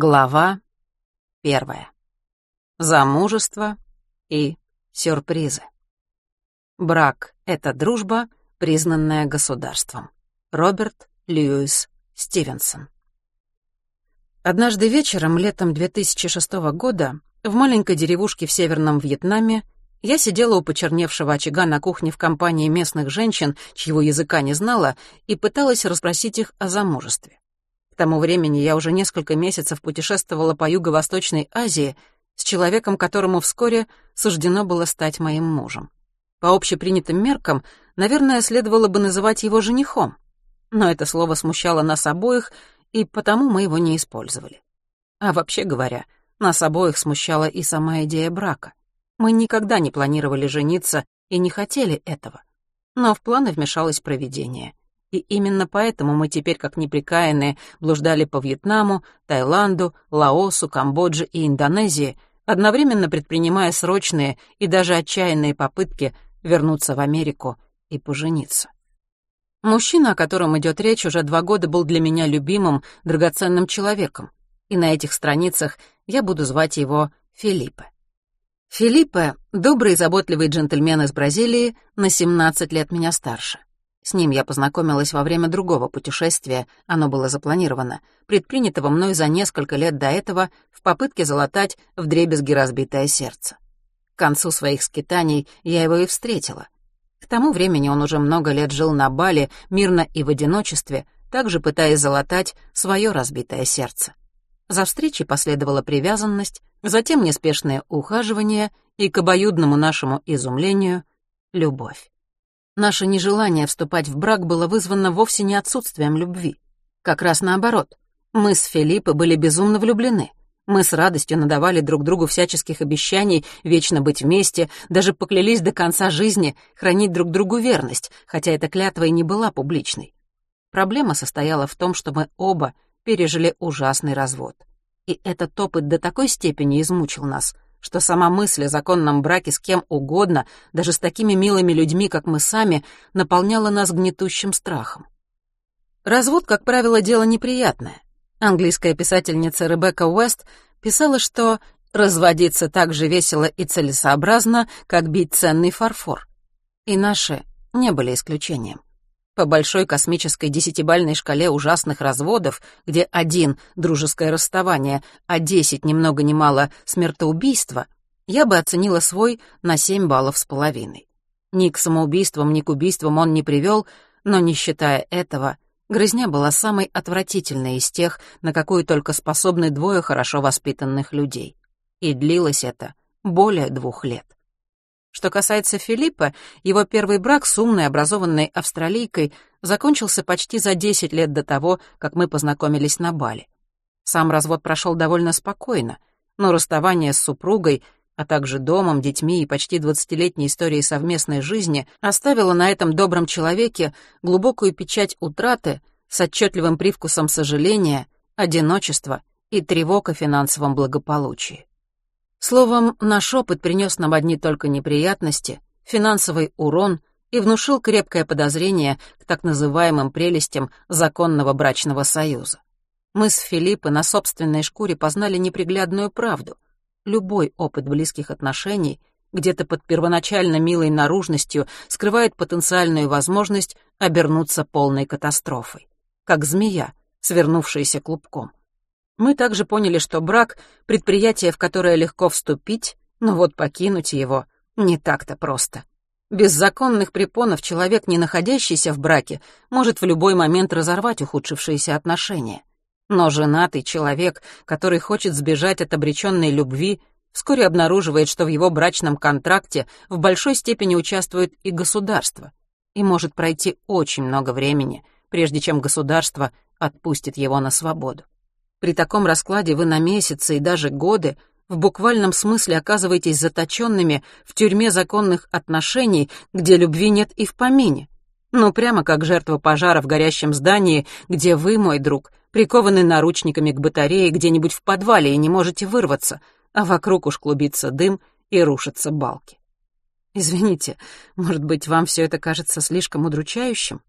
Глава первая. Замужество и сюрпризы. Брак — это дружба, признанная государством. Роберт Льюис Стивенсон. Однажды вечером, летом 2006 года, в маленькой деревушке в Северном Вьетнаме я сидела у почерневшего очага на кухне в компании местных женщин, чьего языка не знала, и пыталась расспросить их о замужестве. Тому времени я уже несколько месяцев путешествовала по Юго-Восточной Азии с человеком, которому вскоре суждено было стать моим мужем. По общепринятым меркам, наверное, следовало бы называть его женихом. Но это слово смущало нас обоих, и потому мы его не использовали. А вообще говоря, нас обоих смущала и сама идея брака. Мы никогда не планировали жениться и не хотели этого. Но в планы вмешалось провидение. И именно поэтому мы теперь, как неприкаянные, блуждали по Вьетнаму, Таиланду, Лаосу, Камбодже и Индонезии, одновременно предпринимая срочные и даже отчаянные попытки вернуться в Америку и пожениться. Мужчина, о котором идет речь, уже два года был для меня любимым, драгоценным человеком, и на этих страницах я буду звать его Филиппе. Филиппе — добрый и заботливый джентльмен из Бразилии, на 17 лет меня старше. С ним я познакомилась во время другого путешествия, оно было запланировано, предпринятого мной за несколько лет до этого в попытке залатать вдребезги разбитое сердце. К концу своих скитаний я его и встретила. К тому времени он уже много лет жил на Бали, мирно и в одиночестве, также пытаясь залатать свое разбитое сердце. За встречей последовала привязанность, затем неспешное ухаживание и, к обоюдному нашему изумлению, любовь. Наше нежелание вступать в брак было вызвано вовсе не отсутствием любви. Как раз наоборот. Мы с Филиппо были безумно влюблены. Мы с радостью надавали друг другу всяческих обещаний вечно быть вместе, даже поклялись до конца жизни хранить друг другу верность, хотя эта клятва и не была публичной. Проблема состояла в том, что мы оба пережили ужасный развод. И этот опыт до такой степени измучил нас, что сама мысль о законном браке с кем угодно, даже с такими милыми людьми, как мы сами, наполняла нас гнетущим страхом. Развод, как правило, дело неприятное. Английская писательница Ребекка Уэст писала, что разводиться так же весело и целесообразно, как бить ценный фарфор. И наши не были исключением. По большой космической десятибальной шкале ужасных разводов, где один — дружеское расставание, а десять, ни много ни мало, смертоубийство, я бы оценила свой на семь баллов с половиной. Ни к самоубийствам, ни к убийствам он не привел, но, не считая этого, грызня была самой отвратительной из тех, на какую только способны двое хорошо воспитанных людей. И длилось это более двух лет. Что касается Филиппа, его первый брак с умной, образованной австралийкой закончился почти за 10 лет до того, как мы познакомились на Бали. Сам развод прошел довольно спокойно, но расставание с супругой, а также домом, детьми и почти двадцатилетней историей совместной жизни оставило на этом добром человеке глубокую печать утраты с отчетливым привкусом сожаления, одиночества и тревог о финансовом благополучии. Словом, наш опыт принес нам одни только неприятности, финансовый урон и внушил крепкое подозрение к так называемым прелестям законного брачного союза. Мы с Филиппой на собственной шкуре познали неприглядную правду. Любой опыт близких отношений где-то под первоначально милой наружностью скрывает потенциальную возможность обернуться полной катастрофой. Как змея, свернувшаяся клубком. Мы также поняли, что брак — предприятие, в которое легко вступить, но вот покинуть его не так-то просто. Без законных препонов человек, не находящийся в браке, может в любой момент разорвать ухудшившиеся отношения. Но женатый человек, который хочет сбежать от обреченной любви, вскоре обнаруживает, что в его брачном контракте в большой степени участвует и государство, и может пройти очень много времени, прежде чем государство отпустит его на свободу. При таком раскладе вы на месяцы и даже годы в буквальном смысле оказываетесь заточенными в тюрьме законных отношений, где любви нет и в помине. Ну, прямо как жертва пожара в горящем здании, где вы, мой друг, прикованы наручниками к батарее где-нибудь в подвале и не можете вырваться, а вокруг уж клубится дым и рушатся балки. Извините, может быть, вам все это кажется слишком удручающим?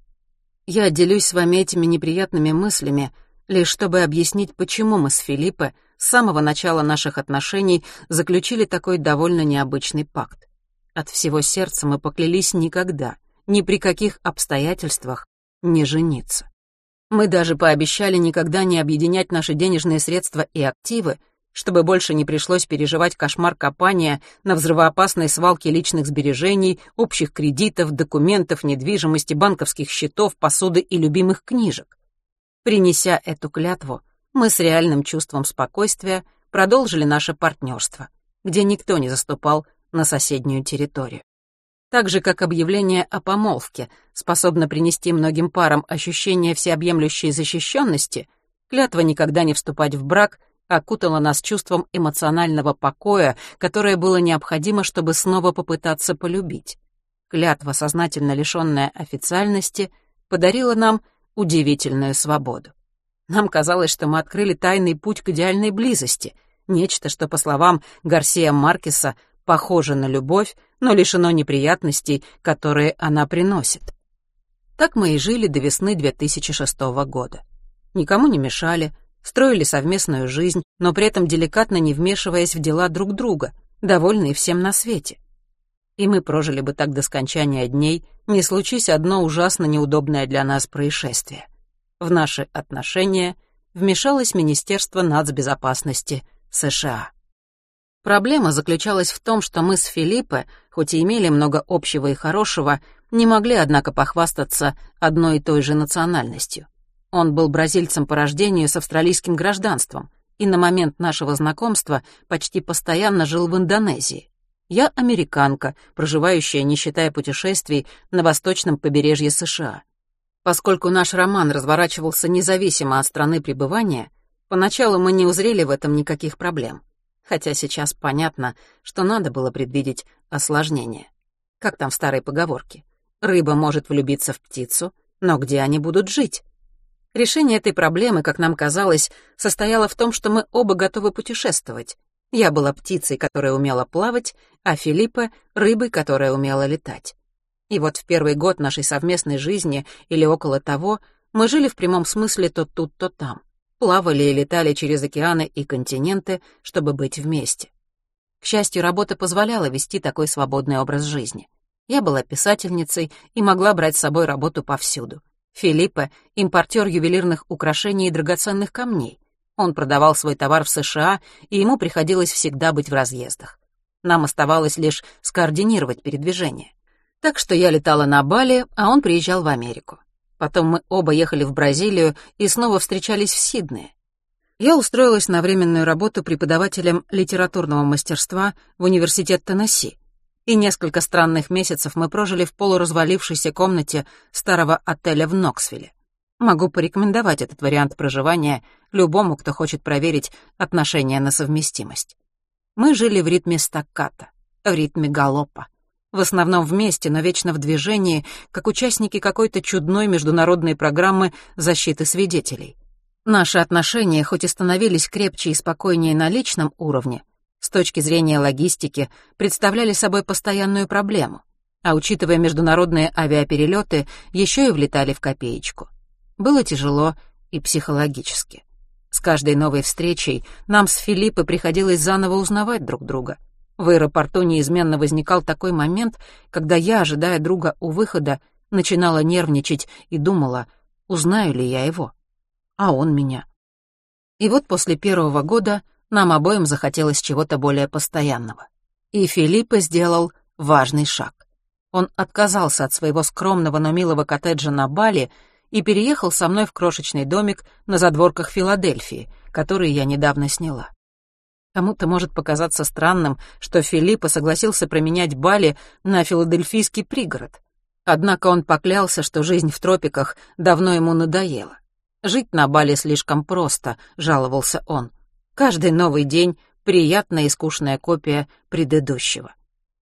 Я делюсь с вами этими неприятными мыслями, лишь чтобы объяснить, почему мы с Филиппе с самого начала наших отношений заключили такой довольно необычный пакт. От всего сердца мы поклялись никогда, ни при каких обстоятельствах не жениться. Мы даже пообещали никогда не объединять наши денежные средства и активы, чтобы больше не пришлось переживать кошмар копания на взрывоопасной свалке личных сбережений, общих кредитов, документов, недвижимости, банковских счетов, посуды и любимых книжек. Принеся эту клятву, мы с реальным чувством спокойствия продолжили наше партнерство, где никто не заступал на соседнюю территорию. Так же, как объявление о помолвке способно принести многим парам ощущение всеобъемлющей защищенности, клятва никогда не вступать в брак окутала нас чувством эмоционального покоя, которое было необходимо, чтобы снова попытаться полюбить. Клятва, сознательно лишенная официальности, подарила нам удивительную свободу. Нам казалось, что мы открыли тайный путь к идеальной близости, нечто, что, по словам Гарсия Маркеса, похоже на любовь, но лишено неприятностей, которые она приносит. Так мы и жили до весны 2006 года. Никому не мешали, строили совместную жизнь, но при этом деликатно не вмешиваясь в дела друг друга, довольные всем на свете. И мы прожили бы так до скончания дней, не случись одно ужасно неудобное для нас происшествие. В наши отношения вмешалось Министерство нацбезопасности США. Проблема заключалась в том, что мы с Филиппе, хоть и имели много общего и хорошего, не могли, однако, похвастаться одной и той же национальностью. Он был бразильцем по рождению с австралийским гражданством и на момент нашего знакомства почти постоянно жил в Индонезии. Я американка, проживающая, не считая путешествий, на восточном побережье США. Поскольку наш роман разворачивался независимо от страны пребывания, поначалу мы не узрели в этом никаких проблем. Хотя сейчас понятно, что надо было предвидеть осложнение. Как там в старой поговорке? Рыба может влюбиться в птицу, но где они будут жить? Решение этой проблемы, как нам казалось, состояло в том, что мы оба готовы путешествовать, я была птицей, которая умела плавать, а Филиппа — рыбой, которая умела летать. И вот в первый год нашей совместной жизни или около того мы жили в прямом смысле то тут, то там. Плавали и летали через океаны и континенты, чтобы быть вместе. К счастью, работа позволяла вести такой свободный образ жизни. Я была писательницей и могла брать с собой работу повсюду. Филиппа — импортер ювелирных украшений и драгоценных камней. Он продавал свой товар в США, и ему приходилось всегда быть в разъездах. Нам оставалось лишь скоординировать передвижение. Так что я летала на Бали, а он приезжал в Америку. Потом мы оба ехали в Бразилию и снова встречались в Сиднее. Я устроилась на временную работу преподавателем литературного мастерства в университет Теннесси, и несколько странных месяцев мы прожили в полуразвалившейся комнате старого отеля в Ноксвилле. Могу порекомендовать этот вариант проживания любому, кто хочет проверить отношения на совместимость. Мы жили в ритме стакката, в ритме галопа. В основном вместе, но вечно в движении, как участники какой-то чудной международной программы защиты свидетелей. Наши отношения, хоть и становились крепче и спокойнее на личном уровне, с точки зрения логистики, представляли собой постоянную проблему, а учитывая международные авиаперелеты, еще и влетали в копеечку. Было тяжело и психологически. С каждой новой встречей нам с Филиппой приходилось заново узнавать друг друга. В аэропорту неизменно возникал такой момент, когда я, ожидая друга у выхода, начинала нервничать и думала, узнаю ли я его. А он меня. И вот после первого года нам обоим захотелось чего-то более постоянного. И Филиппа сделал важный шаг. Он отказался от своего скромного, но милого коттеджа на Бали и переехал со мной в крошечный домик на задворках Филадельфии, который я недавно сняла. Кому-то может показаться странным, что Филиппа согласился променять Бали на филадельфийский пригород. Однако он поклялся, что жизнь в тропиках давно ему надоела. «Жить на Бали слишком просто», — жаловался он. «Каждый новый день — приятная и скучная копия предыдущего».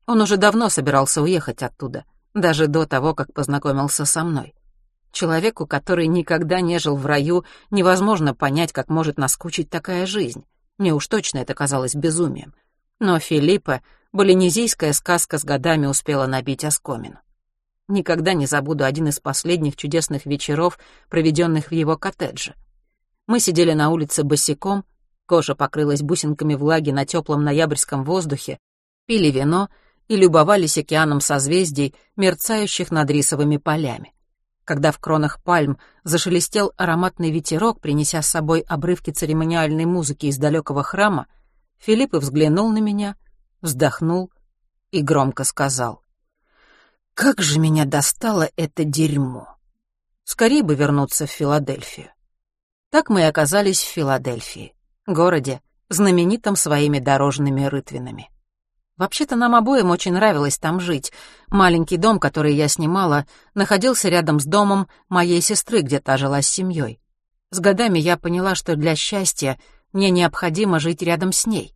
Он уже давно собирался уехать оттуда, даже до того, как познакомился со мной. Человеку, который никогда не жил в раю, невозможно понять, как может наскучить такая жизнь. Мне уж точно это казалось безумием. Но Филиппа, болинезийская сказка с годами успела набить оскомину. Никогда не забуду один из последних чудесных вечеров, проведенных в его коттедже. Мы сидели на улице босиком, кожа покрылась бусинками влаги на теплом ноябрьском воздухе, пили вино и любовались океаном созвездий, мерцающих над рисовыми полями. Когда в кронах пальм зашелестел ароматный ветерок, принеся с собой обрывки церемониальной музыки из далекого храма, Филипп взглянул на меня, вздохнул и громко сказал. «Как же меня достало это дерьмо! Скорее бы вернуться в Филадельфию». Так мы и оказались в Филадельфии, городе, знаменитом своими дорожными рытвинами. Вообще-то нам обоим очень нравилось там жить. Маленький дом, который я снимала, находился рядом с домом моей сестры, где та жила с семьей. С годами я поняла, что для счастья мне необходимо жить рядом с ней.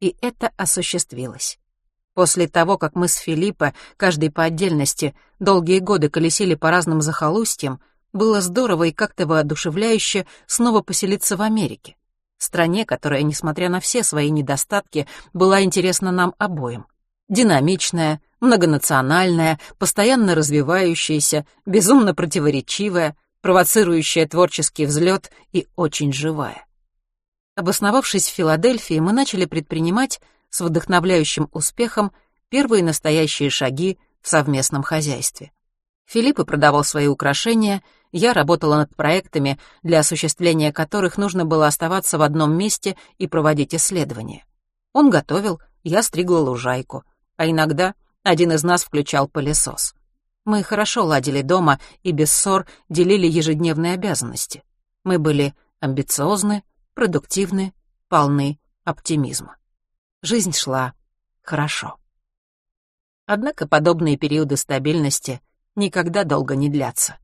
И это осуществилось. После того, как мы с Филиппо, каждый по отдельности, долгие годы колесили по разным захолустьям, было здорово и как-то воодушевляюще снова поселиться в Америке. Стране, которая, несмотря на все свои недостатки, была интересна нам обоим. Динамичная, многонациональная, постоянно развивающаяся, безумно противоречивая, провоцирующая творческий взлет и очень живая. Обосновавшись в Филадельфии, мы начали предпринимать с вдохновляющим успехом первые настоящие шаги в совместном хозяйстве. Филипп продавал свои украшения, я работала над проектами, для осуществления которых нужно было оставаться в одном месте и проводить исследования. Он готовил, я стригла лужайку, а иногда один из нас включал пылесос. Мы хорошо ладили дома и без ссор делили ежедневные обязанности. Мы были амбициозны, продуктивны, полны оптимизма. Жизнь шла хорошо. Однако подобные периоды стабильности никогда долго не длятся.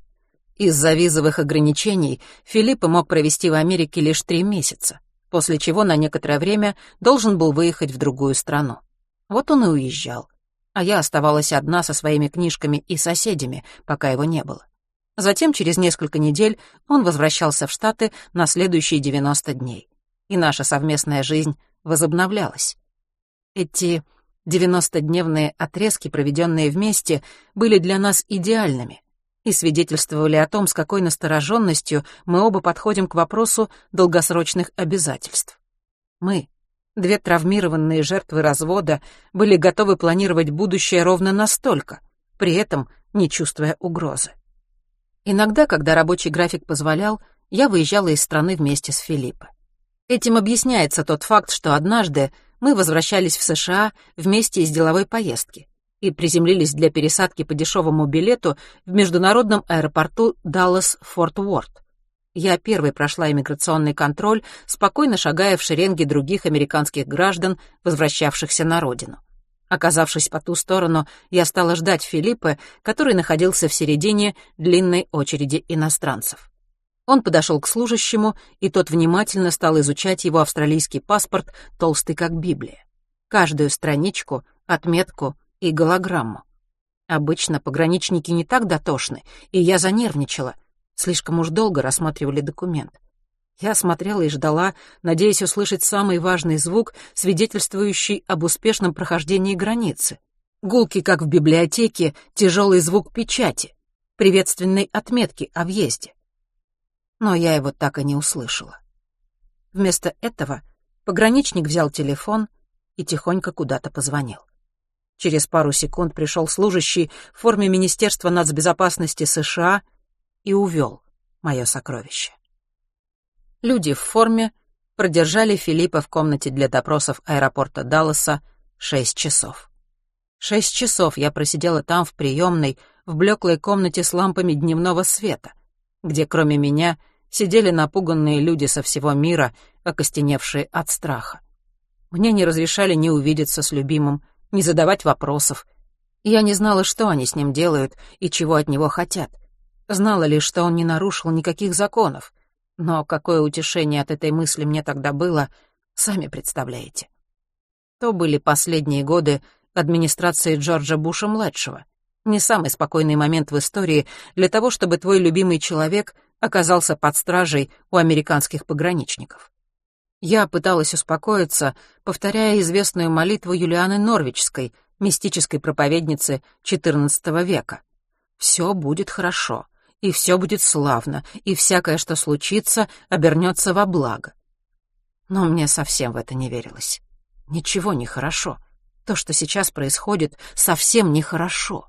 Из-за визовых ограничений Филипп мог провести в Америке лишь три месяца, после чего на некоторое время должен был выехать в другую страну. Вот он и уезжал, а я оставалась одна со своими книжками и соседями, пока его не было. Затем, через несколько недель, он возвращался в Штаты на следующие 90 дней, и наша совместная жизнь возобновлялась. Эти 90-дневные отрезки, проведенные вместе, были для нас идеальными и свидетельствовали о том, с какой настороженностью мы оба подходим к вопросу долгосрочных обязательств. Мы, две травмированные жертвы развода, были готовы планировать будущее ровно настолько, при этом не чувствуя угрозы. Иногда, когда рабочий график позволял, я выезжала из страны вместе с Филиппо. Этим объясняется тот факт, что однажды мы возвращались в США вместе из деловой поездки и приземлились для пересадки по дешевому билету в международном аэропорту Даллас-Форт Уорт. Я первой прошла иммиграционный контроль, спокойно шагая в шеренге других американских граждан, возвращавшихся на родину. Оказавшись по ту сторону, я стала ждать Филиппа, который находился в середине длинной очереди иностранцев. Он подошел к служащему, и тот внимательно стал изучать его австралийский паспорт, толстый как Библия. Каждую страничку, отметку и голограмму. Обычно пограничники не так дотошны, и я занервничала. Слишком уж долго рассматривали документ. Я смотрела и ждала, надеясь услышать самый важный звук, свидетельствующий об успешном прохождении границы. Гулки, как в библиотеке, тяжелый звук печати, приветственной отметки о въезде но я его так и не услышала. Вместо этого пограничник взял телефон и тихонько куда-то позвонил. Через пару секунд пришел служащий в форме Министерства нацбезопасности США и увел мое сокровище. Люди в форме продержали Филиппа в комнате для допросов аэропорта Далласа шесть часов. Шесть часов я просидела там в приемной, в блеклой комнате с лампами дневного света — где кроме меня сидели напуганные люди со всего мира, окостеневшие от страха. Мне не разрешали ни увидеться с любимым, ни задавать вопросов. Я не знала, что они с ним делают и чего от него хотят. Знала лишь, что он не нарушил никаких законов. Но какое утешение от этой мысли мне тогда было, сами представляете. То были последние годы администрации Джорджа Буша-младшего — не самый спокойный момент в истории для того, чтобы твой любимый человек оказался под стражей у американских пограничников. Я пыталась успокоиться, повторяя известную молитву Юлианы Норвичской, мистической проповедницы XIV века. «Все будет хорошо. и все будет славно, и всякое, что случится, обернется во благо. Но мне совсем в это не верилось. Ничего не хорошо. То, что сейчас происходит, совсем нехорошо.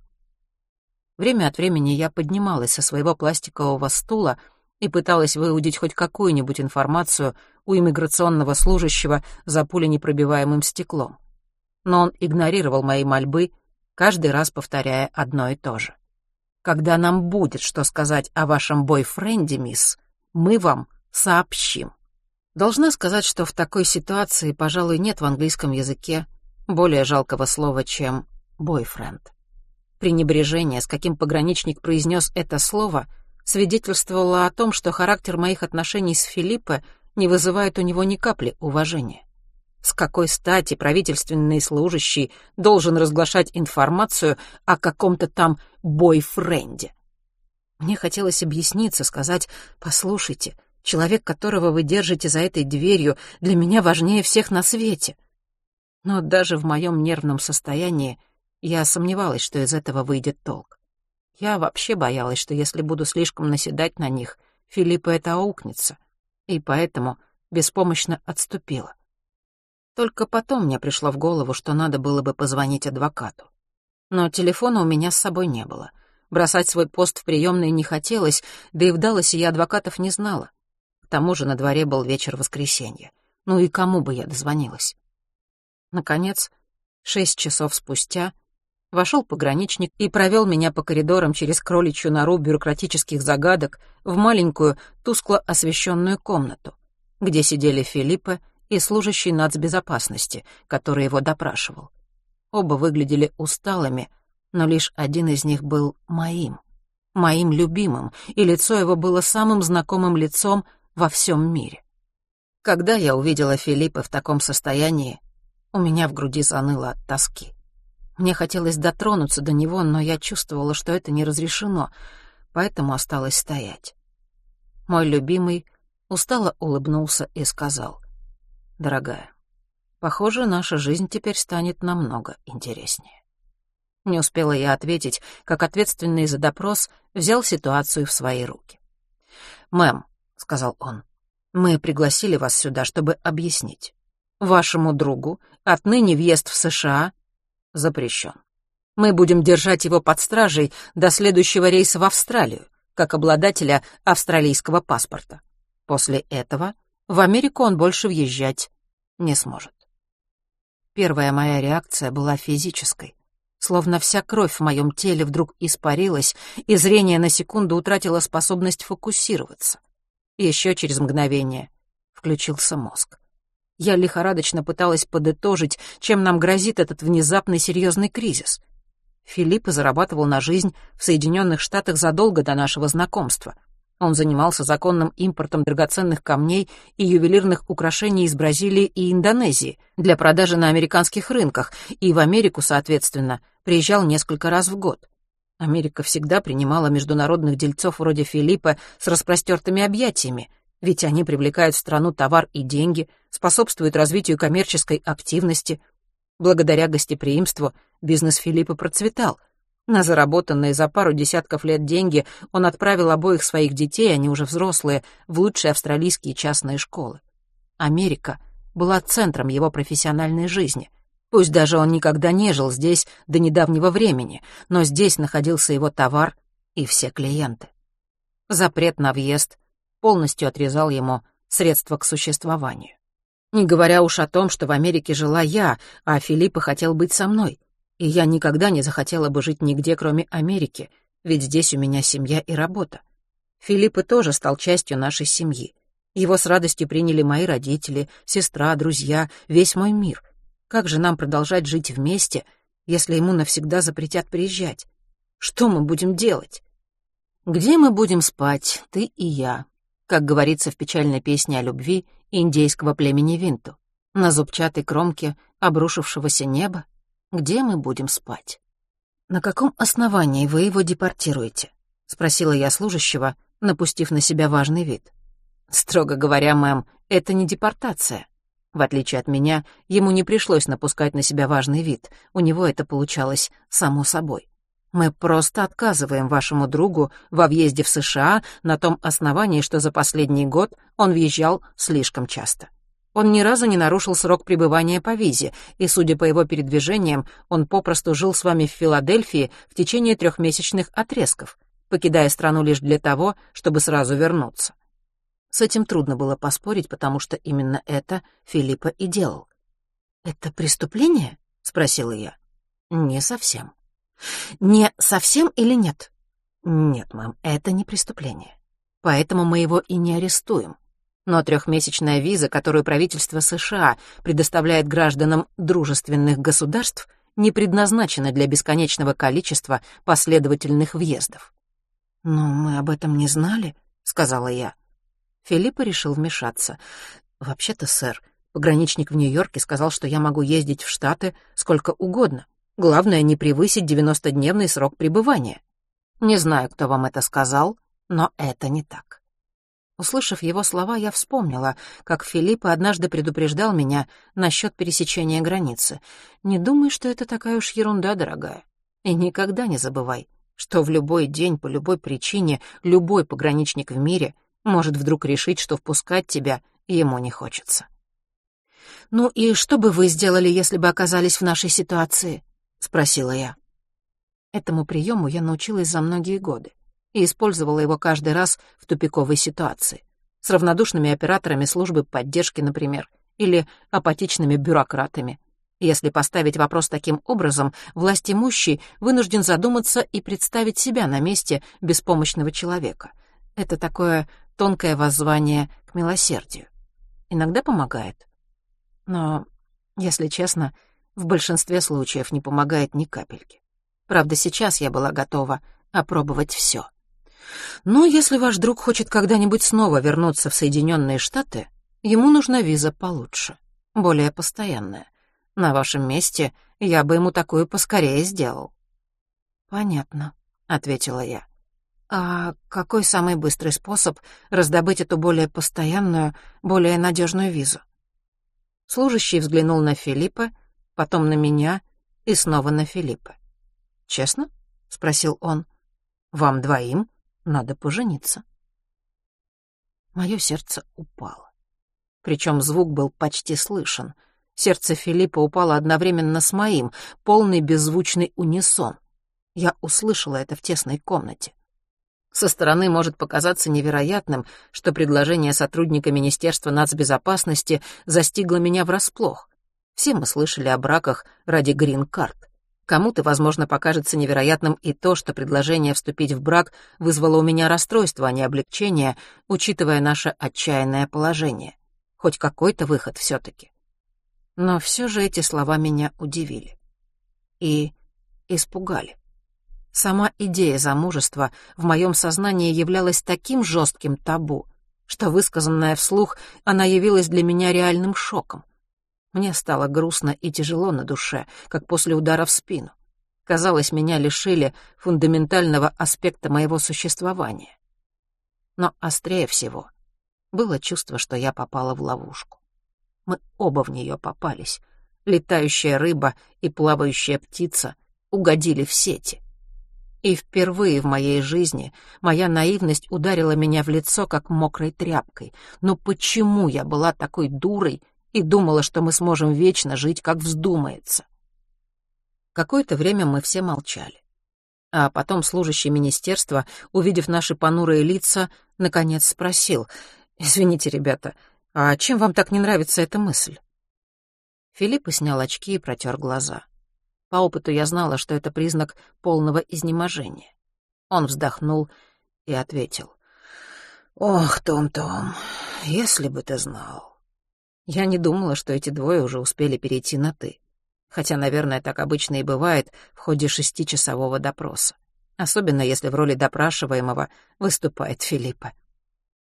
Время от времени я поднималась со своего пластикового стула и пыталась выудить хоть какую-нибудь информацию у иммиграционного служащего за пуленепробиваемым стеклом. Но он игнорировал мои мольбы, каждый раз повторяя одно и то же. «Когда нам будет что сказать о вашем бойфренде, мисс, мы вам сообщим». Должна сказать, что в такой ситуации, пожалуй, нет в английском языке более жалкого слова, чем «бойфренд». Пренебрежение, с каким пограничник произнес это слово, свидетельствовало о том, что характер моих отношений с Филиппо не вызывает у него ни капли уважения. С какой стати правительственный служащий должен разглашать информацию о каком-то там бойфренде? Мне хотелось объясниться, сказать «Послушайте, человек, которого вы держите за этой дверью, для меня важнее всех на свете». Но даже в моем нервном состоянии я сомневалась, что из этого выйдет толк. Я вообще боялась, что если буду слишком наседать на них, Филиппа это аукнется, и поэтому беспомощно отступила. Только потом мне пришло в голову, что надо было бы позвонить адвокату. Но телефона у меня с собой не было. Бросать свой пост в приемной не хотелось, да и в я адвокатов не знала. К тому же на дворе был вечер воскресенья. Ну и кому бы я дозвонилась? Наконец, шесть часов спустя — Вошел пограничник и провел меня по коридорам через кроличью нору бюрократических загадок в маленькую, тускло освещенную комнату, где сидели Филиппе и служащий нацбезопасности, который его допрашивал. Оба выглядели усталыми, но лишь один из них был моим, моим любимым, и лицо его было самым знакомым лицом во всем мире. Когда я увидела Филиппа в таком состоянии, у меня в груди заныло от тоски. Мне хотелось дотронуться до него, но я чувствовала, что это не разрешено, поэтому осталось стоять. Мой любимый устало улыбнулся и сказал, «Дорогая, похоже, наша жизнь теперь станет намного интереснее». Не успела я ответить, как ответственный за допрос взял ситуацию в свои руки. «Мэм», — сказал он, — «мы пригласили вас сюда, чтобы объяснить. Вашему другу отныне въезд в США запрещен. Мы будем держать его под стражей до следующего рейса в Австралию, как обладателя австралийского паспорта. После этого в Америку он больше въезжать не сможет. Первая моя реакция была физической. Словно вся кровь в моем теле вдруг испарилась, и зрение на секунду утратило способность фокусироваться. Еще через мгновение включился мозг. Я лихорадочно пыталась подытожить, чем нам грозит этот внезапный серьезный кризис. Филипп зарабатывал на жизнь в Соединенных Штатах задолго до нашего знакомства. Он занимался законным импортом драгоценных камней и ювелирных украшений из Бразилии и Индонезии для продажи на американских рынках, и в Америку, соответственно, приезжал несколько раз в год. Америка всегда принимала международных дельцов вроде Филиппа с распростертыми объятиями, ведь они привлекают в страну товар и деньги, способствуют развитию коммерческой активности. Благодаря гостеприимству бизнес Филиппа процветал. На заработанные за пару десятков лет деньги он отправил обоих своих детей, они уже взрослые, в лучшие австралийские частные школы. Америка была центром его профессиональной жизни. Пусть даже он никогда не жил здесь до недавнего времени, но здесь находился его товар и все клиенты. Запрет на въезд полностью отрезал ему средства к существованию. Не говоря уж о том, что в Америке жила я, а Филиппа хотел быть со мной. И я никогда не захотела бы жить нигде, кроме Америки, ведь здесь у меня семья и работа. Филиппа тоже стал частью нашей семьи. Его с радостью приняли мои родители, сестра, друзья, весь мой мир. Как же нам продолжать жить вместе, если ему навсегда запретят приезжать? Что мы будем делать? Где мы будем спать, ты и я, как говорится в печальной песне о любви индейского племени Винту. На зубчатой кромке обрушившегося неба, где мы будем спать. «На каком основании вы его депортируете?» — спросила я служащего, напустив на себя важный вид. «Строго говоря, мэм, это не депортация. В отличие от меня, ему не пришлось напускать на себя важный вид, у него это получалось само собой. Мы просто отказываем вашему другу во въезде в США на том основании, что за последний год он въезжал слишком часто. Он ни разу не нарушил срок пребывания по визе, и, судя по его передвижениям, он попросту жил с вами в Филадельфии в течение трехмесячных отрезков, покидая страну лишь для того, чтобы сразу вернуться. С этим трудно было поспорить, потому что именно это Филиппа и делал. «Это преступление?» — спросила я. «Не совсем». «Не совсем или нет?» «Нет, мэм, это не преступление. Поэтому мы его и не арестуем. Но трехмесячная виза, которую правительство США предоставляет гражданам дружественных государств, не предназначена для бесконечного количества последовательных въездов. «Но мы об этом не знали», — сказала я. Филиппа решил вмешаться. «Вообще-то, сэр, пограничник в Нью-Йорке сказал, что я могу ездить в Штаты сколько угодно. Главное, не превысить 90-дневный срок пребывания. Не знаю, кто вам это сказал, но это не так. Услышав его слова, я вспомнила, как Филипп однажды предупреждал меня насчет пересечения границы. Не думай, что это такая уж ерунда, дорогая. И никогда не забывай, что в любой день, по любой причине, любой пограничник в мире может вдруг решить, что впускать тебя ему не хочется. «Ну и что бы вы сделали, если бы оказались в нашей ситуации?» — спросила я. Этому приему я научилась за многие годы и использовала его каждый раз в тупиковой ситуации. С равнодушными операторами службы поддержки, например, или апатичными бюрократами. Если поставить вопрос таким образом, власть имущий вынужден задуматься и представить себя на месте беспомощного человека. Это такое тонкое воззвание к милосердию. Иногда помогает. Но, если честно, в большинстве случаев не помогает ни капельки. Правда, сейчас я была готова опробовать все. Но если ваш друг хочет когда-нибудь снова вернуться в Соединенные Штаты, ему нужна виза получше, более постоянная. На вашем месте я бы ему такую поскорее сделал. «Понятно», — ответила я. «А какой самый быстрый способ раздобыть эту более постоянную, более надежную визу?» Служащий взглянул на Филиппа, потом на меня и снова на Филиппа. «Честно?» — спросил он. «Вам двоим надо пожениться». Мое сердце упало. Причем звук был почти слышен. Сердце Филиппа упало одновременно с моим, полный беззвучный унисон. Я услышала это в тесной комнате. Со стороны может показаться невероятным, что предложение сотрудника Министерства нацбезопасности застигло меня врасплох. Все мы слышали о браках ради грин-карт. Кому-то, возможно, покажется невероятным и то, что предложение вступить в брак вызвало у меня расстройство, а не облегчение, учитывая наше отчаянное положение. Хоть какой-то выход все-таки. Но все же эти слова меня удивили. И испугали. Сама идея замужества в моем сознании являлась таким жестким табу, что, высказанная вслух, она явилась для меня реальным шоком. Мне стало грустно и тяжело на душе, как после удара в спину. Казалось, меня лишили фундаментального аспекта моего существования. Но острее всего было чувство, что я попала в ловушку. Мы оба в нее попались. Летающая рыба и плавающая птица угодили в сети. И впервые в моей жизни моя наивность ударила меня в лицо, как мокрой тряпкой. Но почему я была такой дурой и думала, что мы сможем вечно жить, как вздумается? Какое-то время мы все молчали. А потом служащий министерства, увидев наши понурые лица, наконец спросил, «Извините, ребята, а чем вам так не нравится эта мысль?» Филипп снял очки и протер глаза. По опыту я знала, что это признак полного изнеможения. Он вздохнул и ответил. «Ох, Том-Том, если бы ты знал». Я не думала, что эти двое уже успели перейти на «ты». Хотя, наверное, так обычно и бывает в ходе шестичасового допроса. Особенно если в роли допрашиваемого выступает Филиппа.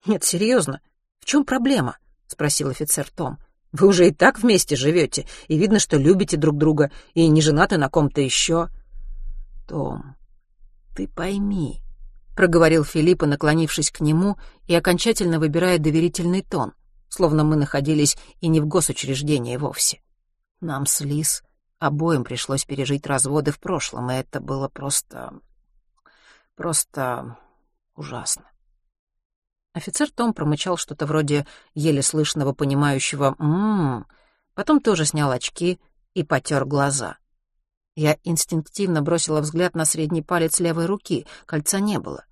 «Нет, серьезно, в чем проблема?» — спросил офицер Том. Вы уже и так вместе живете, и видно, что любите друг друга, и не женаты на ком-то еще. Том, ты пойми, — проговорил Филиппа, наклонившись к нему и окончательно выбирая доверительный тон, словно мы находились и не в госучреждении вовсе. Нам с Лиз обоим пришлось пережить разводы в прошлом, и это было просто... просто ужасно. Офицер Том промычал что-то вроде еле слышного понимающего «ммм», потом тоже снял очки и потер глаза. Я инстинктивно бросила взгляд на средний палец левой руки, кольца не было.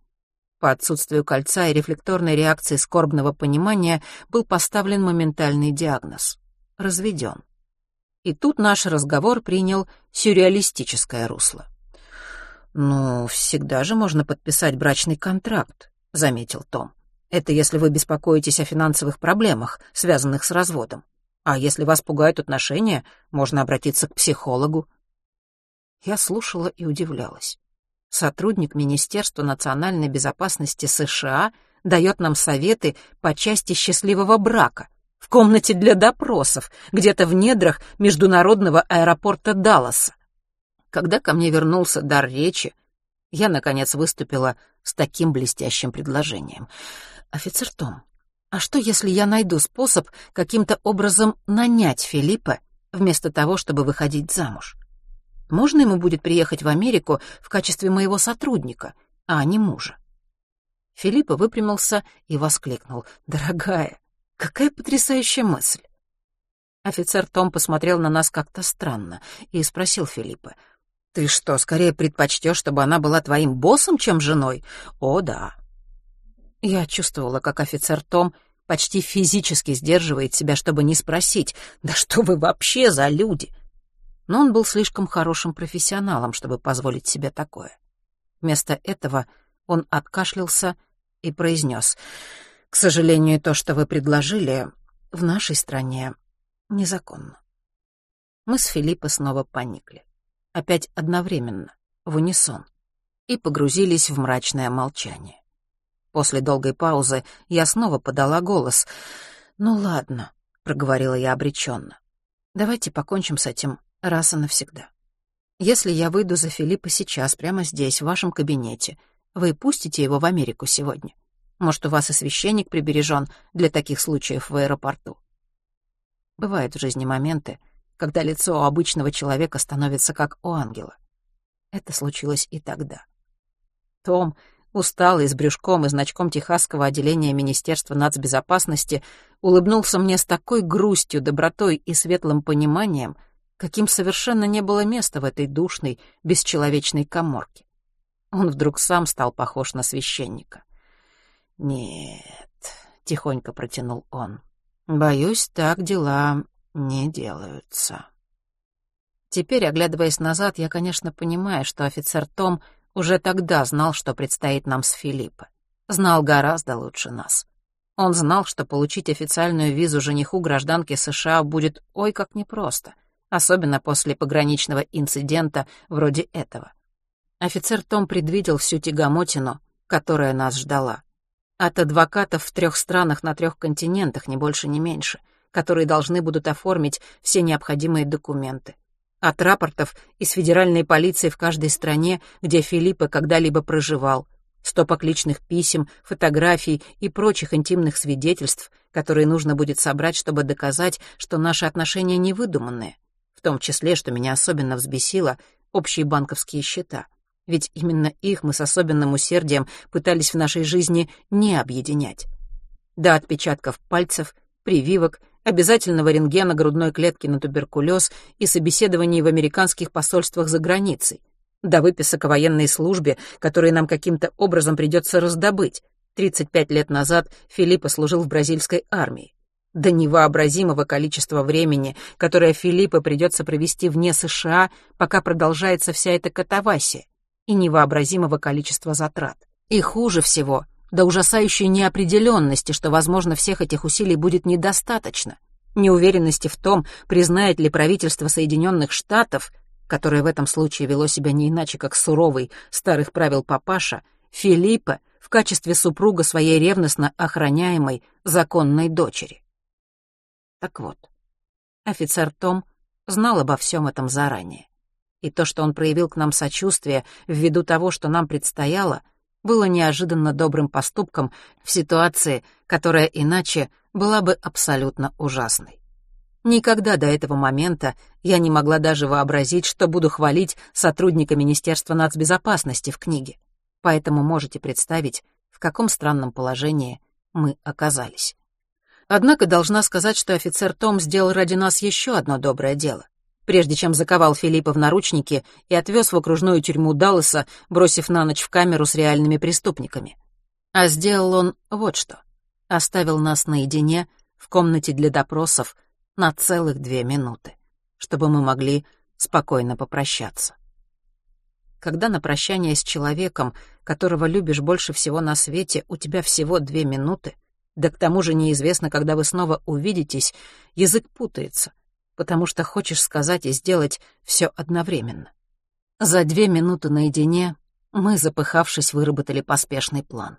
По отсутствию кольца и рефлекторной реакции скорбного понимания был поставлен моментальный диагноз — разведен. И тут наш разговор принял сюрреалистическое русло. «Ну, всегда же можно подписать брачный контракт», — заметил Том. «Это если вы беспокоитесь о финансовых проблемах, связанных с разводом. А если вас пугают отношения, можно обратиться к психологу». Я слушала и удивлялась сотрудник Министерства национальной безопасности США дает нам советы по части счастливого брака в комнате для допросов, где-то в недрах международного аэропорта Далласа. Когда ко мне вернулся дар речи, я, наконец, выступила с таким блестящим предложением. «Офицер Том, а что, если я найду способ каким-то образом нанять Филиппа вместо того, чтобы выходить замуж? Можно ему будет приехать в Америку в качестве моего сотрудника, а не мужа? Филиппа выпрямился и воскликнул. «Дорогая, какая потрясающая мысль!» Офицер Том посмотрел на нас как-то странно и спросил Филиппа. «Ты что, скорее предпочтешь, чтобы она была твоим боссом, чем женой?» «О, да». Я чувствовала, как офицер Том почти физически сдерживает себя, чтобы не спросить, «Да что вы вообще за люди?» Но он был слишком хорошим профессионалом, чтобы позволить себе такое. Вместо этого он откашлялся и произнес, «К сожалению, то, что вы предложили, в нашей стране незаконно». Мы с Филиппой снова поникли. Опять одновременно, в унисон, и погрузились в мрачное молчание. После долгой паузы я снова подала голос. «Ну ладно», — проговорила я обреченно. «Давайте покончим с этим раз и навсегда. Если я выйду за Филиппа сейчас, прямо здесь, в вашем кабинете, вы пустите его в Америку сегодня? Может, у вас и священник прибережен для таких случаев в аэропорту? Бывают в жизни моменты, когда лицо у обычного человека становится как у ангела. Это случилось и тогда. Том, усталый, с брюшком и значком техасского отделения Министерства нацбезопасности, улыбнулся мне с такой грустью, добротой и светлым пониманием — каким совершенно не было места в этой душной, бесчеловечной коморке. Он вдруг сам стал похож на священника. «Нет», — тихонько протянул он, — «боюсь, так дела не делаются». Теперь, оглядываясь назад, я, конечно, понимаю, что офицер Том уже тогда знал, что предстоит нам с Филиппо. Знал гораздо лучше нас. Он знал, что получить официальную визу жениху гражданки США будет ой как непросто особенно после пограничного инцидента вроде этого. Офицер Том предвидел всю тягомотину, которая нас ждала. От адвокатов в трех странах на трех континентах, ни больше, ни меньше, которые должны будут оформить все необходимые документы. От рапортов из федеральной полиции в каждой стране, где Филиппа когда-либо проживал, стопок личных писем, фотографий и прочих интимных свидетельств, которые нужно будет собрать, чтобы доказать, что наши отношения невыдуманные, в том числе, что меня особенно взбесило, общие банковские счета. Ведь именно их мы с особенным усердием пытались в нашей жизни не объединять. До отпечатков пальцев, прививок, обязательного рентгена грудной клетки на туберкулез и собеседований в американских посольствах за границей, до выписок о военной службе, которые нам каким-то образом придется раздобыть. 35 лет назад Филиппа служил в бразильской армии до невообразимого количества времени, которое Филиппу придется провести вне США, пока продолжается вся эта катавасия, и невообразимого количества затрат. И хуже всего, до ужасающей неопределенности, что, возможно, всех этих усилий будет недостаточно, неуверенности в том, признает ли правительство Соединенных Штатов, которое в этом случае вело себя не иначе, как суровый, старых правил папаша, Филиппа в качестве супруга своей ревностно охраняемой законной дочери. Так вот, офицер Том знал обо всем этом заранее. И то, что он проявил к нам сочувствие ввиду того, что нам предстояло, было неожиданно добрым поступком в ситуации, которая иначе была бы абсолютно ужасной. Никогда до этого момента я не могла даже вообразить, что буду хвалить сотрудника Министерства нацбезопасности в книге. Поэтому можете представить, в каком странном положении мы оказались. Однако должна сказать, что офицер Том сделал ради нас еще одно доброе дело. Прежде чем заковал Филиппа в наручники и отвез в окружную тюрьму Далласа, бросив на ночь в камеру с реальными преступниками. А сделал он вот что. Оставил нас наедине в комнате для допросов на целых две минуты, чтобы мы могли спокойно попрощаться. Когда на прощание с человеком, которого любишь больше всего на свете, у тебя всего две минуты, да к тому же неизвестно, когда вы снова увидитесь, язык путается, потому что хочешь сказать и сделать все одновременно. За две минуты наедине мы, запыхавшись, выработали поспешный план.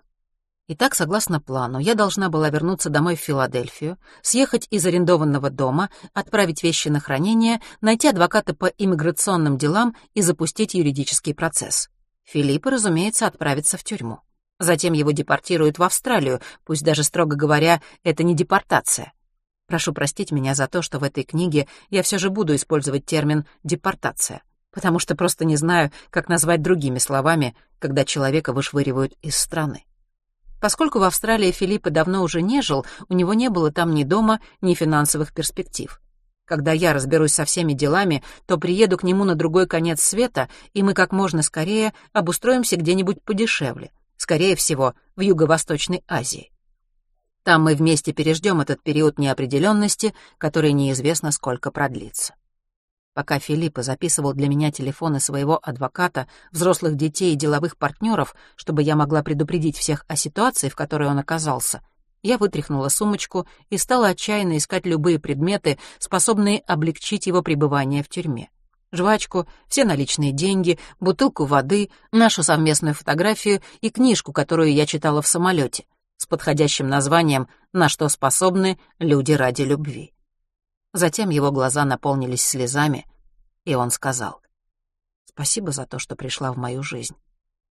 Итак, согласно плану, я должна была вернуться домой в Филадельфию, съехать из арендованного дома, отправить вещи на хранение, найти адвоката по иммиграционным делам и запустить юридический процесс. Филипп, разумеется, отправится в тюрьму. Затем его депортируют в Австралию, пусть даже, строго говоря, это не депортация. Прошу простить меня за то, что в этой книге я все же буду использовать термин «депортация», потому что просто не знаю, как назвать другими словами, когда человека вышвыривают из страны. Поскольку в Австралии Филиппа давно уже не жил, у него не было там ни дома, ни финансовых перспектив. Когда я разберусь со всеми делами, то приеду к нему на другой конец света, и мы как можно скорее обустроимся где-нибудь подешевле, скорее всего, в Юго-Восточной Азии. Там мы вместе переждем этот период неопределенности, который неизвестно сколько продлится. Пока Филиппа записывал для меня телефоны своего адвоката, взрослых детей и деловых партнеров, чтобы я могла предупредить всех о ситуации, в которой он оказался, я вытряхнула сумочку и стала отчаянно искать любые предметы, способные облегчить его пребывание в тюрьме. Жвачку, все наличные деньги, бутылку воды, нашу совместную фотографию и книжку, которую я читала в самолете, с подходящим названием «На что способны люди ради любви». Затем его глаза наполнились слезами, и он сказал, «Спасибо за то, что пришла в мою жизнь.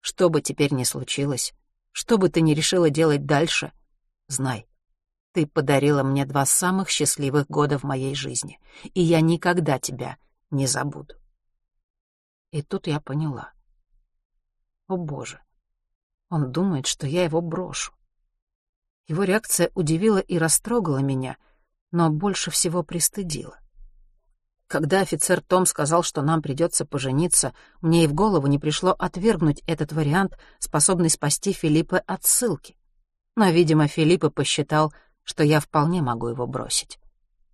Что бы теперь ни случилось, что бы ты ни решила делать дальше, знай, ты подарила мне два самых счастливых года в моей жизни, и я никогда тебя не забуду». И тут я поняла. О, Боже, он думает, что я его брошу. Его реакция удивила и растрогала меня — но больше всего пристыдила. Когда офицер Том сказал, что нам придется пожениться, мне и в голову не пришло отвергнуть этот вариант, способный спасти Филиппа от ссылки. Но, видимо, Филиппа посчитал, что я вполне могу его бросить.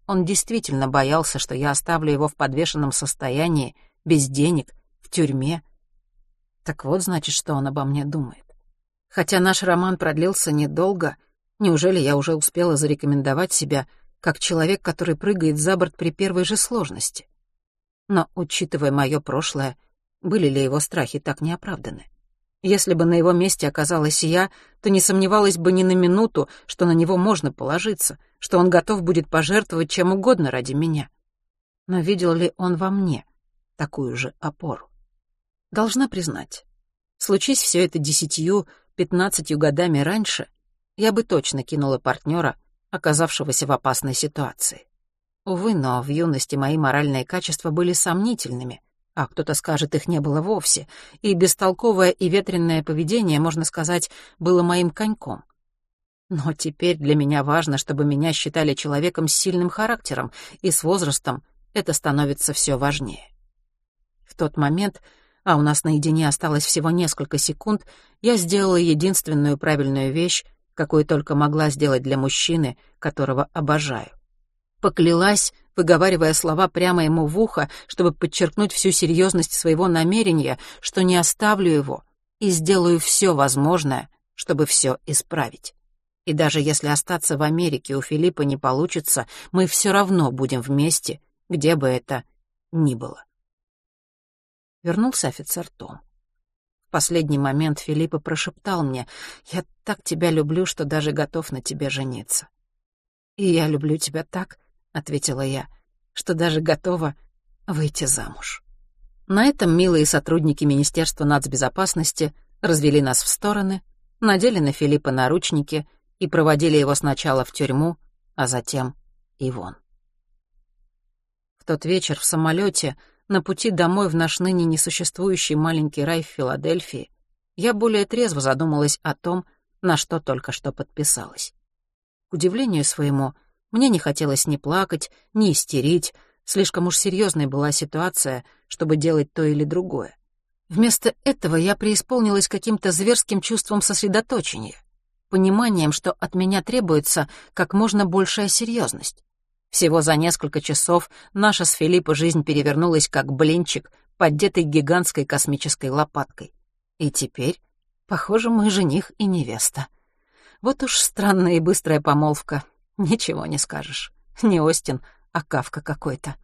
Он действительно боялся, что я оставлю его в подвешенном состоянии, без денег, в тюрьме. Так вот, значит, что он обо мне думает. Хотя наш роман продлился недолго, неужели я уже успела зарекомендовать себя — как человек, который прыгает за борт при первой же сложности. Но, учитывая мое прошлое, были ли его страхи так неоправданы? Если бы на его месте оказалась я, то не сомневалась бы ни на минуту, что на него можно положиться, что он готов будет пожертвовать чем угодно ради меня. Но видел ли он во мне такую же опору? Должна признать, случись все это десятью, пятнадцатью годами раньше, я бы точно кинула партнера оказавшегося в опасной ситуации. Увы, но в юности мои моральные качества были сомнительными, а кто-то скажет, их не было вовсе, и бестолковое и ветренное поведение, можно сказать, было моим коньком. Но теперь для меня важно, чтобы меня считали человеком с сильным характером, и с возрастом это становится все важнее. В тот момент, а у нас наедине осталось всего несколько секунд, я сделала единственную правильную вещь, какой только могла сделать для мужчины, которого обожаю. Поклялась, выговаривая слова прямо ему в ухо, чтобы подчеркнуть всю серьезность своего намерения, что не оставлю его и сделаю все возможное, чтобы все исправить. И даже если остаться в Америке у Филиппа не получится, мы все равно будем вместе, где бы это ни было. Вернулся офицер Том последний момент Филиппа прошептал мне, «Я так тебя люблю, что даже готов на тебе жениться». «И я люблю тебя так», — ответила я, «что даже готова выйти замуж». На этом милые сотрудники Министерства нацбезопасности развели нас в стороны, надели на Филиппа наручники и проводили его сначала в тюрьму, а затем и вон. В тот вечер в самолете, на пути домой в наш ныне несуществующий маленький рай в Филадельфии, я более трезво задумалась о том, на что только что подписалась. К удивлению своему, мне не хотелось ни плакать, ни истерить, слишком уж серьезной была ситуация, чтобы делать то или другое. Вместо этого я преисполнилась каким-то зверским чувством сосредоточения, пониманием, что от меня требуется как можно большая серьезность. Всего за несколько часов наша с Филиппо жизнь перевернулась как блинчик, поддетый гигантской космической лопаткой. И теперь, похоже, мы жених и невеста. Вот уж странная и быстрая помолвка, ничего не скажешь. Не Остин, а Кавка какой-то.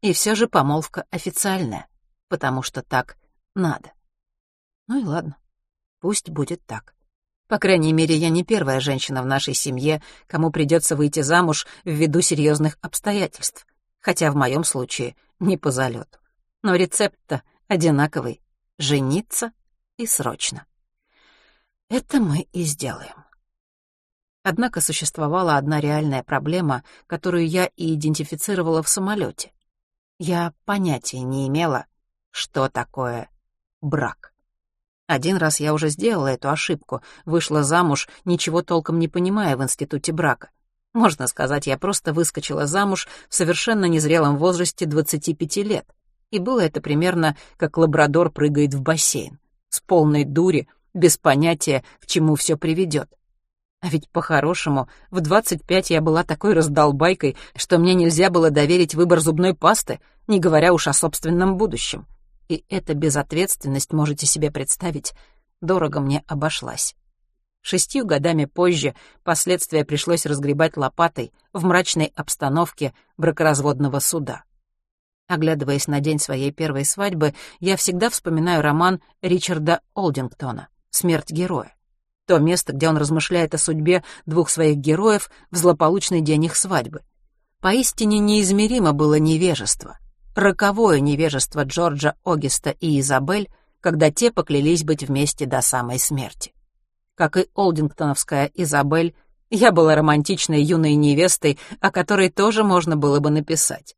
И все же помолвка официальная, потому что так надо. Ну и ладно, пусть будет так. По крайней мере, я не первая женщина в нашей семье, кому придется выйти замуж ввиду серьезных обстоятельств, хотя в моем случае не по залету. Но рецепт-то одинаковый — жениться и срочно. Это мы и сделаем. Однако существовала одна реальная проблема, которую я и идентифицировала в самолете. Я понятия не имела, что такое брак. Один раз я уже сделала эту ошибку, вышла замуж, ничего толком не понимая в институте брака. Можно сказать, я просто выскочила замуж в совершенно незрелом возрасте 25 лет. И было это примерно как лабрадор прыгает в бассейн. С полной дури, без понятия, к чему все приведет. А ведь по-хорошему, в 25 я была такой раздолбайкой, что мне нельзя было доверить выбор зубной пасты, не говоря уж о собственном будущем. И эта безответственность, можете себе представить, дорого мне обошлась. Шестью годами позже последствия пришлось разгребать лопатой в мрачной обстановке бракоразводного суда. Оглядываясь на день своей первой свадьбы, я всегда вспоминаю роман Ричарда Олдингтона «Смерть героя» то место, где он размышляет о судьбе двух своих героев в злополучный день их свадьбы. Поистине неизмеримо было невежество. Роковое невежество Джорджа Огиста и Изабель, когда те поклялись быть вместе до самой смерти. Как и Олдингтоновская Изабель, я была романтичной юной невестой, о которой тоже можно было бы написать.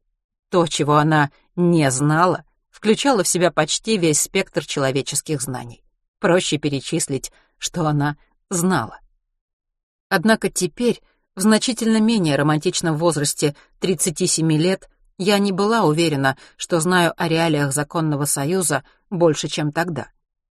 То, чего она не знала, включало в себя почти весь спектр человеческих знаний. Проще перечислить что она знала. Однако теперь, в значительно менее романтичном возрасте 37 лет, я не была уверена, что знаю о реалиях законного союза больше, чем тогда.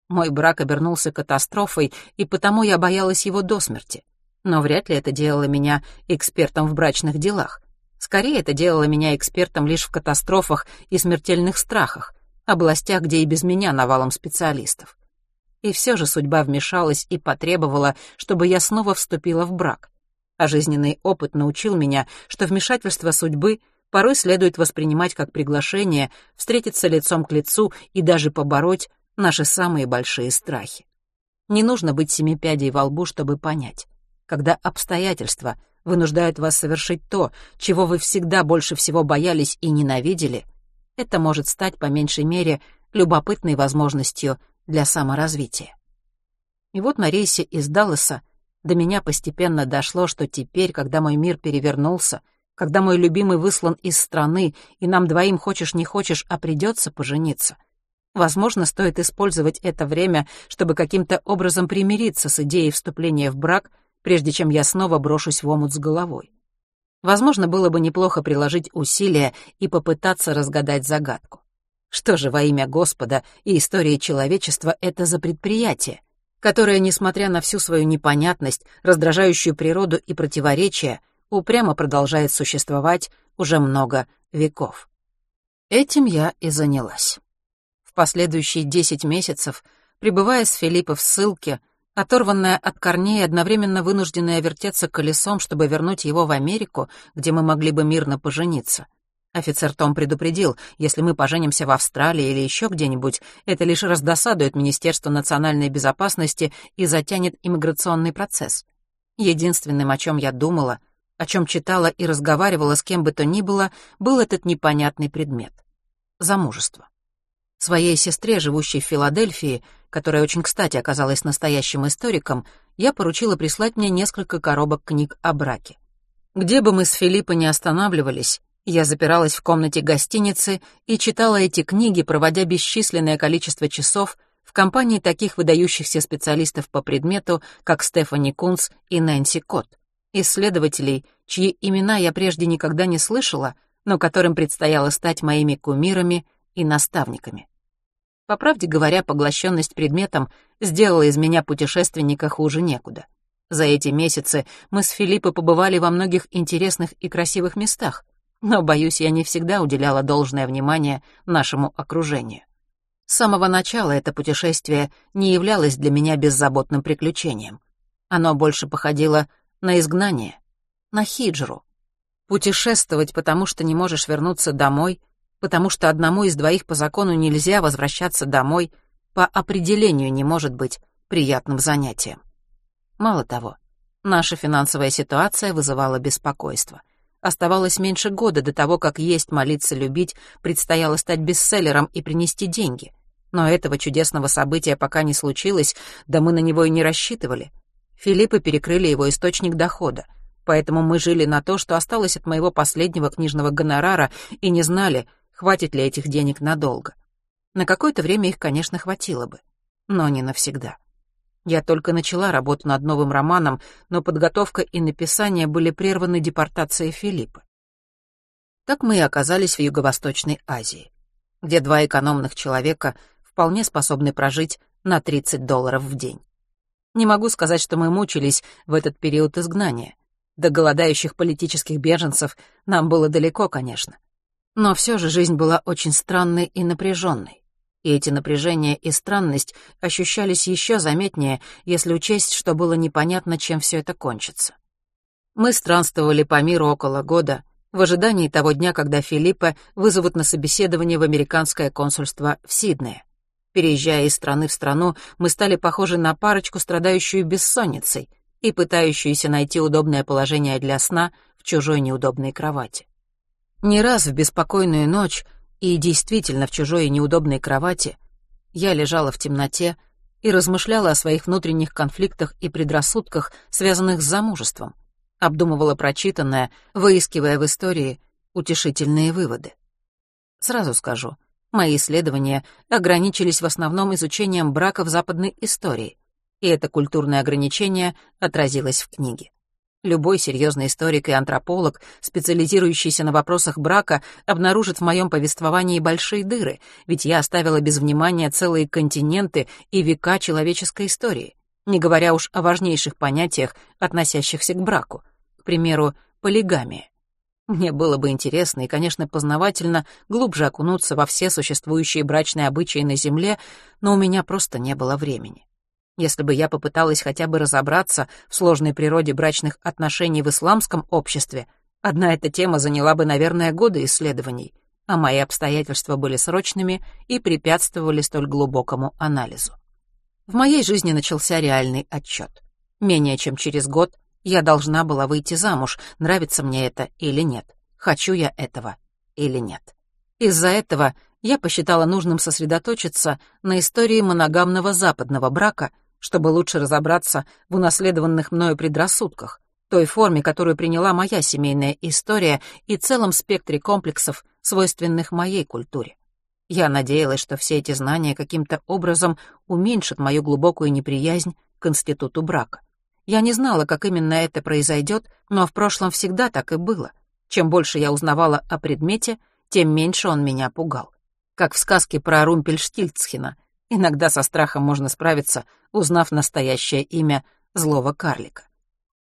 Мой брак обернулся катастрофой, и потому я боялась его до смерти. Но вряд ли это делало меня экспертом в брачных делах. Скорее, это делало меня экспертом лишь в катастрофах и смертельных страхах, областях, где и без меня навалом специалистов. И все же судьба вмешалась и потребовала, чтобы я снова вступила в брак. А жизненный опыт научил меня, что вмешательство судьбы порой следует воспринимать как приглашение встретиться лицом к лицу и даже побороть наши самые большие страхи. Не нужно быть семи пядей во лбу, чтобы понять. Когда обстоятельства вынуждают вас совершить то, чего вы всегда больше всего боялись и ненавидели, это может стать, по меньшей мере, любопытной возможностью для саморазвития. И вот на рейсе из Далласа до меня постепенно дошло, что теперь, когда мой мир перевернулся, когда мой любимый выслан из страны, и нам двоим хочешь не хочешь, а придется пожениться, возможно, стоит использовать это время, чтобы каким-то образом примириться с идеей вступления в брак, прежде чем я снова брошусь в омут с головой. Возможно, было бы неплохо приложить усилия и попытаться разгадать загадку. Что же во имя Господа и истории человечества это за предприятие, которое, несмотря на всю свою непонятность, раздражающую природу и противоречия, упрямо продолжает существовать уже много веков? Этим я и занялась. В последующие десять месяцев, пребывая с Филиппа в ссылке, оторванная от корней, одновременно вынужденная вертеться колесом, чтобы вернуть его в Америку, где мы могли бы мирно пожениться — Офицер Том предупредил, если мы поженимся в Австралии или еще где-нибудь, это лишь раздосадует Министерство национальной безопасности и затянет иммиграционный процесс. Единственным, о чем я думала, о чем читала и разговаривала с кем бы то ни было, был этот непонятный предмет — замужество. Своей сестре, живущей в Филадельфии, которая очень кстати оказалась настоящим историком, я поручила прислать мне несколько коробок книг о браке. Где бы мы с Филиппо не останавливались, Я запиралась в комнате гостиницы и читала эти книги, проводя бесчисленное количество часов в компании таких выдающихся специалистов по предмету, как Стефани Кунц и Нэнси Котт, исследователей, чьи имена я прежде никогда не слышала, но которым предстояло стать моими кумирами и наставниками. По правде говоря, поглощенность предметом сделала из меня путешественника хуже некуда. За эти месяцы мы с Филиппой побывали во многих интересных и красивых местах, но, боюсь, я не всегда уделяла должное внимание нашему окружению. С самого начала это путешествие не являлось для меня беззаботным приключением. Оно больше походило на изгнание, на хиджру. Путешествовать, потому что не можешь вернуться домой, потому что одному из двоих по закону нельзя возвращаться домой, по определению не может быть приятным занятием. Мало того, наша финансовая ситуация вызывала беспокойство. Оставалось меньше года до того, как «Есть, молиться, любить» предстояло стать бестселлером и принести деньги. Но этого чудесного события пока не случилось, да мы на него и не рассчитывали. Филиппы перекрыли его источник дохода, поэтому мы жили на то, что осталось от моего последнего книжного гонорара, и не знали, хватит ли этих денег надолго. На какое-то время их, конечно, хватило бы, но не навсегда. Я только начала работу над новым романом, но подготовка и написание были прерваны депортацией Филиппа. Так мы и оказались в Юго-Восточной Азии, где два экономных человека вполне способны прожить на 30 долларов в день. Не могу сказать, что мы мучились в этот период изгнания. До голодающих политических беженцев нам было далеко, конечно. Но все же жизнь была очень странной и напряженной и эти напряжения и странность ощущались еще заметнее, если учесть, что было непонятно, чем все это кончится. Мы странствовали по миру около года, в ожидании того дня, когда Филиппа вызовут на собеседование в американское консульство в Сиднее. Переезжая из страны в страну, мы стали похожи на парочку, страдающую бессонницей и пытающуюся найти удобное положение для сна в чужой неудобной кровати. Не раз в беспокойную ночь и действительно, в чужой неудобной кровати я лежала в темноте и размышляла о своих внутренних конфликтах и предрассудках, связанных с замужеством, обдумывала прочитанное, выискивая в истории утешительные выводы. Сразу скажу, мои исследования ограничились в основном изучением брака в западной истории, и это культурное ограничение отразилось в книге. Любой серьезный историк и антрополог, специализирующийся на вопросах брака, обнаружит в моем повествовании большие дыры, ведь я оставила без внимания целые континенты и века человеческой истории, не говоря уж о важнейших понятиях, относящихся к браку. К примеру, полигамия. Мне было бы интересно и, конечно, познавательно глубже окунуться во все существующие брачные обычаи на Земле, но у меня просто не было времени. Если бы я попыталась хотя бы разобраться в сложной природе брачных отношений в исламском обществе, одна эта тема заняла бы, наверное, годы исследований, а мои обстоятельства были срочными и препятствовали столь глубокому анализу. В моей жизни начался реальный отчет. Менее чем через год я должна была выйти замуж, нравится мне это или нет, хочу я этого или нет. Из-за этого я посчитала нужным сосредоточиться на истории моногамного западного брака — чтобы лучше разобраться в унаследованных мною предрассудках, той форме, которую приняла моя семейная история и целом спектре комплексов, свойственных моей культуре. Я надеялась, что все эти знания каким-то образом уменьшат мою глубокую неприязнь к институту брака. Я не знала, как именно это произойдет, но в прошлом всегда так и было. Чем больше я узнавала о предмете, тем меньше он меня пугал. Как в сказке про Румпельштильцхена — Иногда со страхом можно справиться, узнав настоящее имя злого карлика.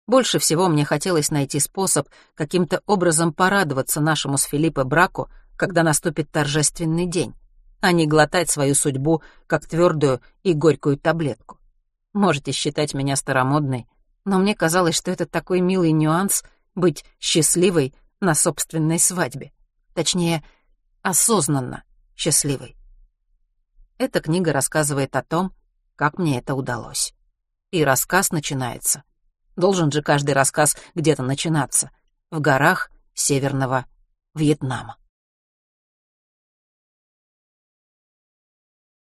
Больше всего мне хотелось найти способ каким-то образом порадоваться нашему с Филиппо браку, когда наступит торжественный день, а не глотать свою судьбу как твердую и горькую таблетку. Можете считать меня старомодной, но мне казалось, что это такой милый нюанс быть счастливой на собственной свадьбе. Точнее, осознанно счастливой. Эта книга рассказывает о том, как мне это удалось. И рассказ начинается. Должен же каждый рассказ где-то начинаться. В горах Северного Вьетнама.